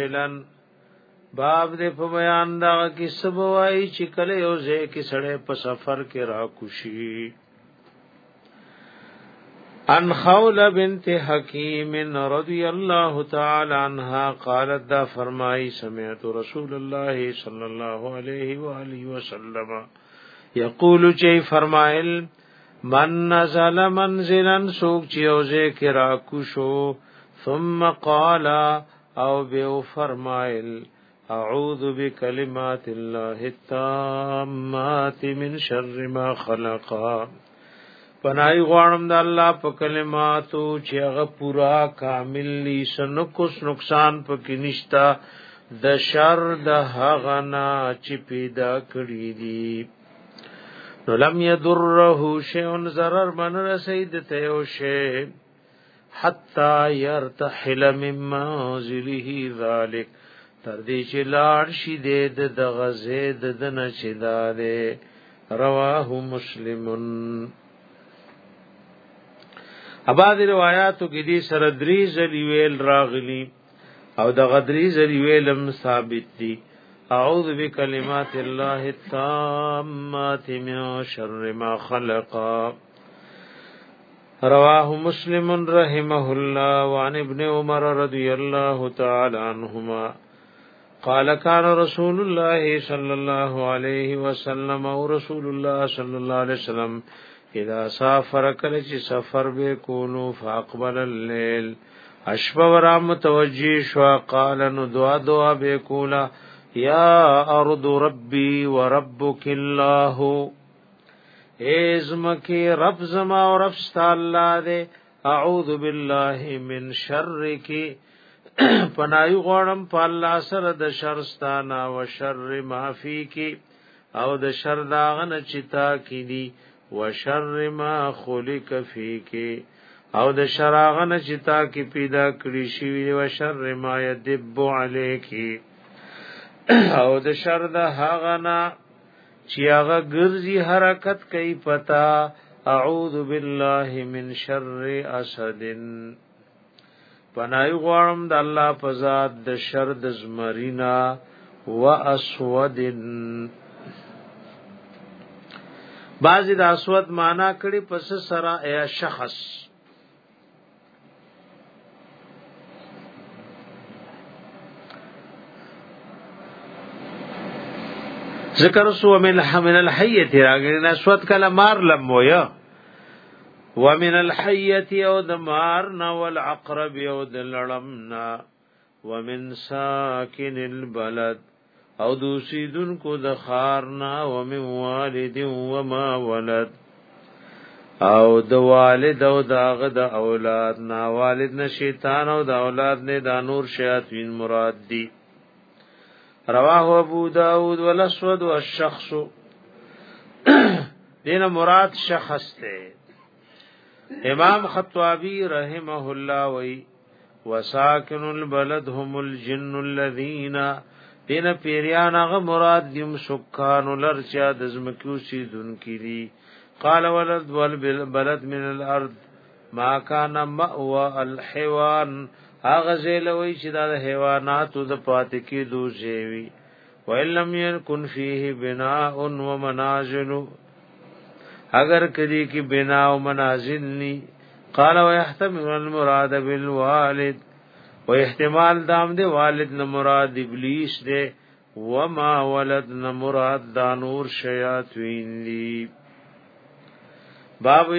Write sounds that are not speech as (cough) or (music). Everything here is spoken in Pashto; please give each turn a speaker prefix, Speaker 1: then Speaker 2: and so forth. Speaker 1: لن باب دې په بیان دا کې سبوای چې کله یو ځای کې سړې په سفر کې را کوشي ان خول بنت حکیم رضی الله تعالی عنها قالت دا فرمای سمعت رسول الله صلی الله علیه و آله وسلم یقول چی فرمایل من نزل منزلا سوق چیوزه کرا کوشو ثم قالا او بیو فرمائل اعوذ بکلمات الله التامات من شر ما خلقا پنای غوانم د الله په کلماتو چې هغه پورا کامل لی سنکوس نقصان پکې نشتا د شر د هغه نه چې پیدا کړی دی نو لم یضره شیء ضرر من رسید ته یو شی حتا يرتحل من منزله ذلك تر دې چې لاړ شي د دغه زید د نه چې داده رواه مسلمن اباده روایتو کې دې سره درې ځلې ویل راغلي او دغه درې ځلې ویلم ثابت دي اعوذ بکلمات الله التامات من شر ما خلق رواه مسلم رحمه الله وعن ابن عمر رضي الله تعالى عنهما قال كان رسول الله صلى الله عليه وسلم او رسول الله صلى الله عليه وسلم اذا سافر کله چې سفر به کولو فاقبل الليل اشب ورام توجی شو قال نو دعا دعا به کولا یا ارض ربي وربك الله ایز مکی رب زما او رب ستا الله دې اعوذ بالله من شر کی پنای غوړم په الله سره د شر ستانا او شر معفي کی او د شر داغن چتا کی دي و شر ما خلق فی کی او د شراغن چتا کی پیدا کړی شی و شر ما یدب علیکی او د شر د هاغنا چې هغه ګرځي حرکت کوي پتا اعوذ بالله من شر اسد پنای غوړم د الله په ذات د شر د زمرینا واسود بعضی د اسود معنا کړي پس سره یا شخص ذکر سو من من الحیت راګی نه سوت کله مار لمویا ومن الحیت او د مار نه والعقرب او د لړمنا ومن ساکن البلد او دوسی دن کو د خارنا ومن والد وما ولد او د والد او داغه د اولاد نا والد نه شیطان او د اولاد نه د نور شیاطین مراد دي رواه ابو داود والاسود والشخص (clears throat) دین مراد شخص ته امام خطابی رحمه الله وی وساکن البلد هم الجن الذين دین پیریان هغه مراد دیم سکان لرچا د زمکیو سی دن کی دی قال ولد والبلد من الارض ما كان مأوى الحيوان هغه زیلوي چې دا د حیواناتو د پاتې کېدو ځای وي وَإِلَّمْ يَكُنْ فِيهِ بِنَاءٌ وَمَنَازِلُ اگر کدی کی بنا او منازل نی قال ويحتمل المراد بالوالد واحتمال دام دے والد نہ مراد ابلیس دے وما ولد نہ مراد دانور شیاطین دی باب